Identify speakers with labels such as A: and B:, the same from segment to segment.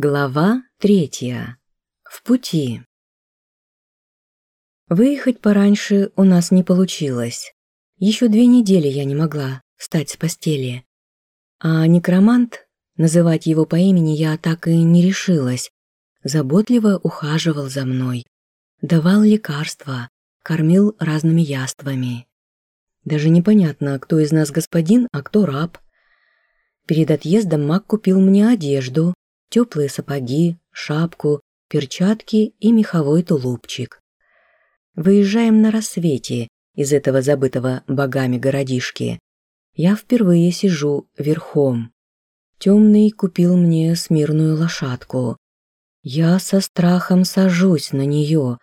A: Глава третья. В пути. Выехать пораньше у нас не получилось. Еще две недели я не могла встать с постели. А некромант, называть его по имени я так и не решилась, заботливо ухаживал за мной, давал лекарства, кормил разными яствами. Даже непонятно, кто из нас господин, а кто раб. Перед отъездом маг купил мне одежду, теплые сапоги, шапку, перчатки и меховой тулупчик. Выезжаем на рассвете из этого забытого богами городишки. Я впервые сижу верхом. Темный купил мне смирную лошадку. Я со страхом сажусь на нее.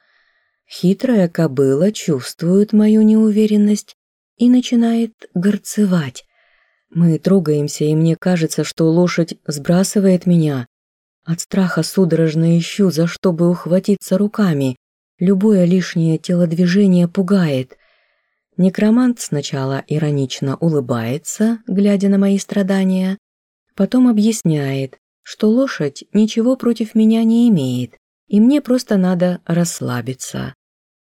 A: Хитрая кобыла чувствует мою неуверенность и начинает горцевать. Мы трогаемся, и мне кажется, что лошадь сбрасывает меня, от страха судорожно ищу, за что бы ухватиться руками. Любое лишнее телодвижение пугает. Некромант сначала иронично улыбается, глядя на мои страдания, потом объясняет, что лошадь ничего против меня не имеет, и мне просто надо расслабиться.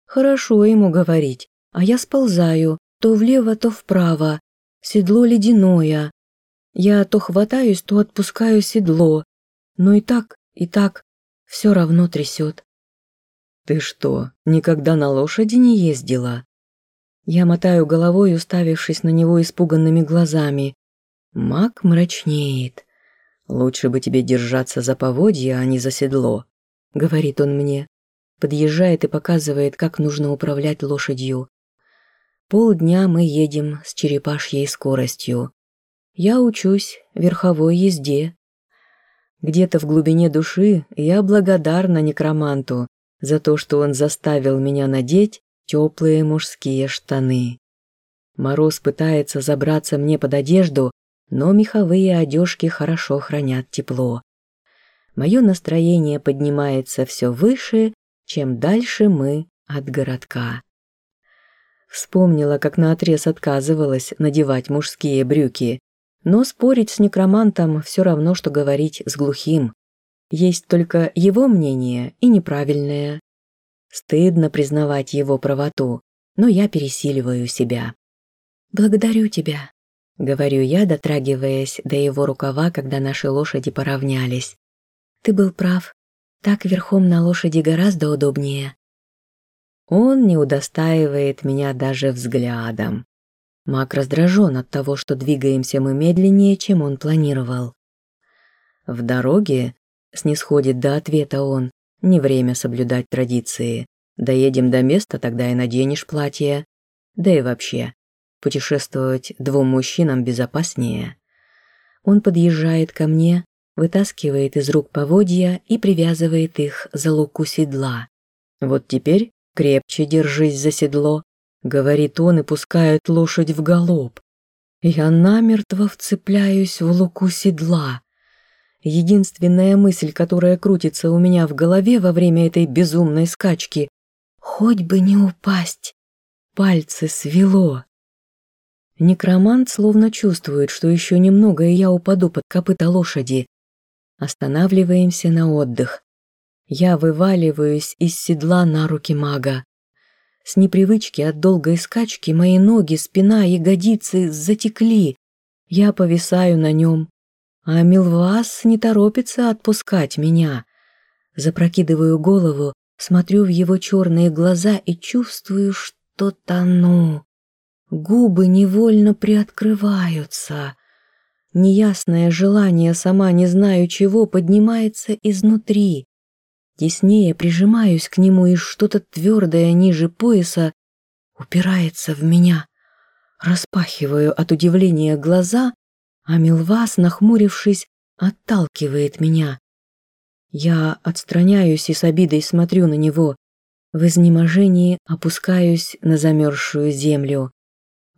A: Хорошо ему говорить, а я сползаю, то влево, то вправо. Седло ледяное. Я то хватаюсь, то отпускаю седло, но и так, и так все равно трясет. «Ты что, никогда на лошади не ездила?» Я мотаю головой, уставившись на него испуганными глазами. Маг мрачнеет. «Лучше бы тебе держаться за поводья, а не за седло», — говорит он мне. Подъезжает и показывает, как нужно управлять лошадью. Полдня мы едем с черепашьей скоростью. Я учусь верховой езде, где-то в глубине души я благодарна некроманту за то, что он заставил меня надеть теплые мужские штаны. Мороз пытается забраться мне под одежду, но меховые одежки хорошо хранят тепло. Мое настроение поднимается все выше, чем дальше мы от городка. Вспомнила, как наотрез отказывалась надевать мужские брюки, но спорить с некромантом все равно, что говорить с глухим. Есть только его мнение и неправильное. Стыдно признавать его правоту, но я пересиливаю себя. «Благодарю тебя», — говорю я, дотрагиваясь до его рукава, когда наши лошади поравнялись. «Ты был прав. Так верхом на лошади гораздо удобнее». Он не удостаивает меня даже взглядом. Мак раздражен от того, что двигаемся мы медленнее, чем он планировал. В дороге, снисходит до ответа он, не время соблюдать традиции. Доедем до места, тогда и наденешь платье. Да и вообще, путешествовать двум мужчинам безопаснее. Он подъезжает ко мне, вытаскивает из рук поводья и привязывает их за луку седла. Вот теперь крепче держись за седло, говорит он и пускает лошадь в галоп. Я намертво вцепляюсь в луку седла. Единственная мысль, которая крутится у меня в голове во время этой безумной скачки — хоть бы не упасть. Пальцы свело. Некромант словно чувствует, что еще немного, и я упаду под копыта лошади. Останавливаемся на отдых. Я вываливаюсь из седла на руки мага. С непривычки от долгой скачки мои ноги, спина, ягодицы затекли. Я повисаю на нем, а Милвас не торопится отпускать меня. Запрокидываю голову, смотрю в его черные глаза и чувствую, что тону. Губы невольно приоткрываются. Неясное желание, сама не знаю чего, поднимается изнутри. Теснее прижимаюсь к нему, и что-то твердое ниже пояса упирается в меня. Распахиваю от удивления глаза, а Милвас, нахмурившись, отталкивает меня. Я отстраняюсь и с обидой смотрю на него. В изнеможении опускаюсь на замерзшую землю.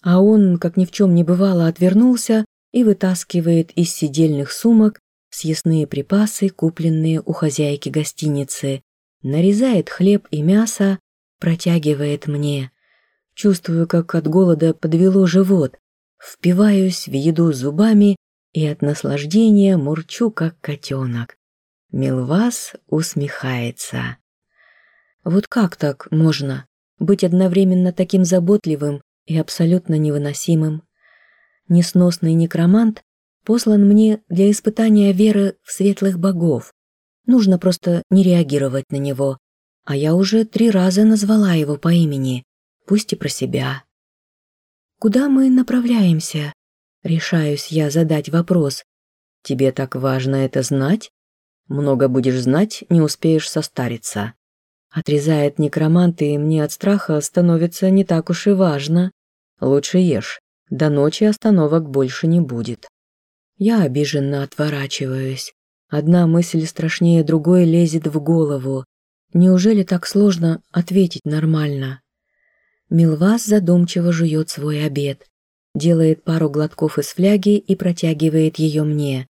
A: А он, как ни в чем не бывало, отвернулся и вытаскивает из сидельных сумок съестные припасы, купленные у хозяйки гостиницы, нарезает хлеб и мясо, протягивает мне. Чувствую, как от голода подвело живот, впиваюсь в еду зубами и от наслаждения мурчу, как котенок. Милвас усмехается. Вот как так можно быть одновременно таким заботливым и абсолютно невыносимым? Несносный некромант послан мне для испытания веры в светлых богов. Нужно просто не реагировать на него. А я уже три раза назвала его по имени, пусть и про себя. «Куда мы направляемся?» Решаюсь я задать вопрос. «Тебе так важно это знать?» Много будешь знать, не успеешь состариться. Отрезает некромант, и мне от страха становится не так уж и важно. Лучше ешь. До ночи остановок больше не будет. Я обиженно отворачиваюсь. Одна мысль страшнее другой лезет в голову. Неужели так сложно ответить нормально? Милвас задумчиво жует свой обед. Делает пару глотков из фляги и протягивает ее мне.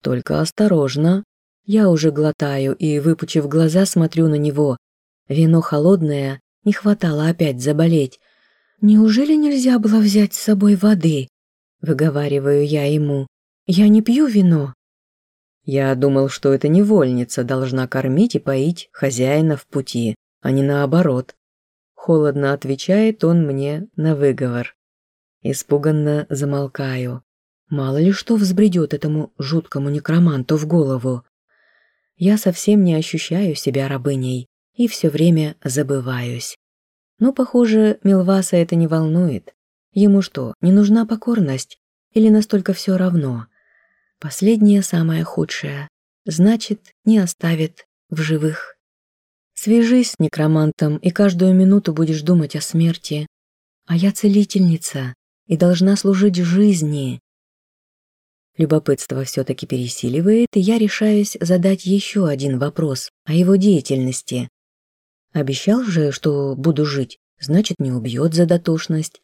A: Только осторожно, я уже глотаю и, выпучив глаза, смотрю на него. Вино холодное, не хватало опять заболеть. «Неужели нельзя было взять с собой воды?» Выговариваю я ему. «Я не пью вино». Я думал, что эта невольница должна кормить и поить хозяина в пути, а не наоборот. Холодно отвечает он мне на выговор. Испуганно замолкаю. Мало ли что взбредет этому жуткому некроманту в голову я совсем не ощущаю себя рабыней и все время забываюсь. Но, похоже, Милваса это не волнует. Ему что, не нужна покорность? Или настолько все равно? Последнее самое худшее. Значит, не оставит в живых. Свяжись с некромантом, и каждую минуту будешь думать о смерти. А я целительница и должна служить жизни, Любопытство все-таки пересиливает, и я решаюсь задать еще один вопрос о его деятельности. Обещал же, что буду жить, значит, не убьет за дотошность.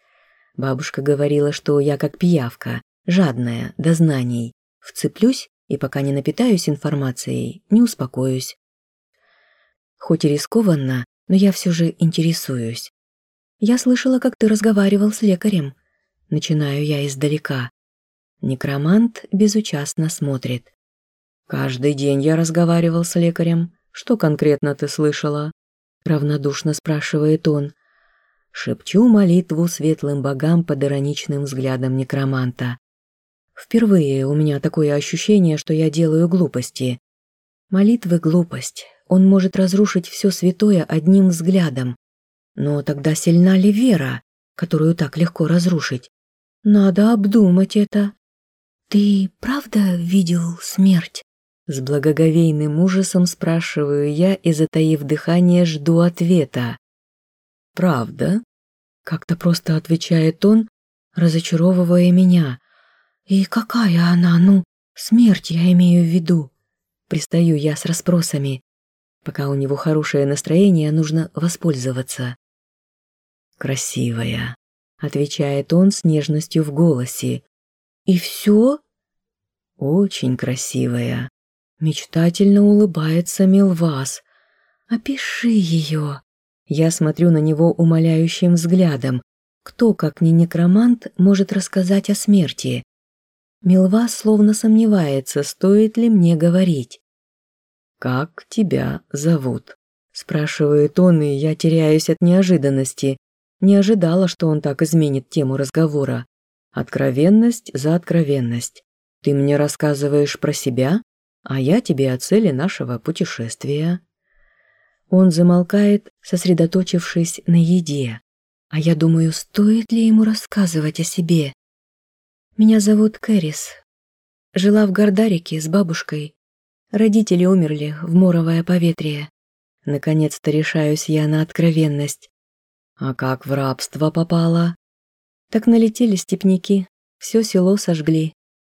A: Бабушка говорила, что я как пиявка, жадная, до знаний. Вцеплюсь, и пока не напитаюсь информацией, не успокоюсь. Хоть и рискованно, но я все же интересуюсь. Я слышала, как ты разговаривал с лекарем. Начинаю я издалека. Некромант безучастно смотрит. «Каждый день я разговаривал с лекарем. Что конкретно ты слышала?» Равнодушно спрашивает он. Шепчу молитву светлым богам под ироничным взглядом некроманта. Впервые у меня такое ощущение, что я делаю глупости. Молитвы – глупость. Он может разрушить все святое одним взглядом. Но тогда сильна ли вера, которую так легко разрушить? Надо обдумать это. «Ты правда видел смерть?» С благоговейным ужасом спрашиваю я и, затаив дыхание, жду ответа. «Правда?» Как-то просто отвечает он, разочаровывая меня. «И какая она, ну, смерть я имею в виду?» Пристаю я с расспросами. Пока у него хорошее настроение, нужно воспользоваться. «Красивая», — отвечает он с нежностью в голосе. «И все?» «Очень красивая». Мечтательно улыбается Милвас. «Опиши ее». Я смотрю на него умоляющим взглядом. Кто, как не некромант, может рассказать о смерти? Милвас словно сомневается, стоит ли мне говорить. «Как тебя зовут?» Спрашивает он, и я теряюсь от неожиданности. Не ожидала, что он так изменит тему разговора. Откровенность за откровенность. Ты мне рассказываешь про себя, а я тебе о цели нашего путешествия. Он замолкает, сосредоточившись на еде. А я думаю, стоит ли ему рассказывать о себе. Меня зовут Кэрис. Жила в Гордарике с бабушкой. Родители умерли в моровое поветрие. Наконец-то решаюсь я на откровенность. А как в рабство попала? Так налетели степняки, все село сожгли.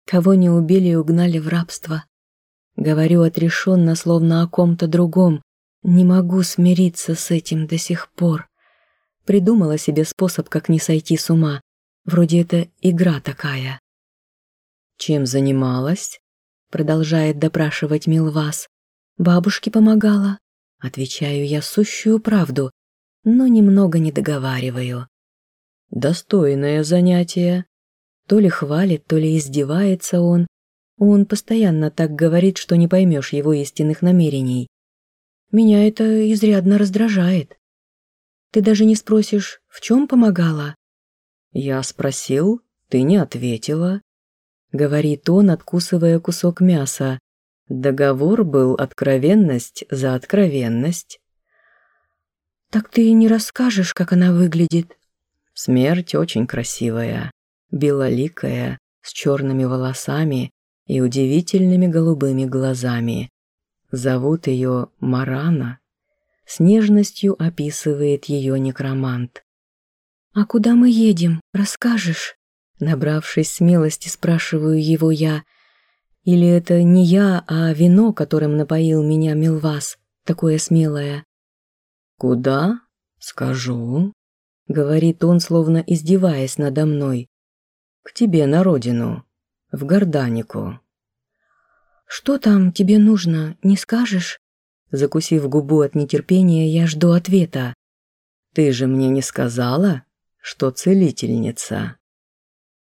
A: Кого не убили и угнали в рабство. Говорю отрешенно, словно о ком-то другом. Не могу смириться с этим до сих пор. Придумала себе способ, как не сойти с ума. Вроде это игра такая. «Чем занималась?» Продолжает допрашивать Милвас. «Бабушке помогала». Отвечаю я сущую правду, но немного не договариваю. Достойное занятие. То ли хвалит, то ли издевается он. Он постоянно так говорит, что не поймешь его истинных намерений. Меня это изрядно раздражает. Ты даже не спросишь, в чем помогала?
B: Я спросил, ты не ответила. Говорит он, откусывая кусок мяса. Договор был откровенность за откровенность.
A: Так ты не расскажешь, как она выглядит?
B: Смерть очень красивая, белоликая, с черными волосами и удивительными голубыми глазами. Зовут ее Марана. С нежностью описывает ее некромант.
A: «А куда мы едем? Расскажешь?» Набравшись смелости, спрашиваю его я. Или это не я, а вино, которым напоил меня Милвас, такое смелое?
B: «Куда? Скажу», — говорит он, словно издеваясь надо мной. «К тебе на родину, в Горданику».
A: «Что там тебе нужно, не скажешь?» Закусив губу от нетерпения, я жду ответа.
B: «Ты же мне не сказала, что целительница?»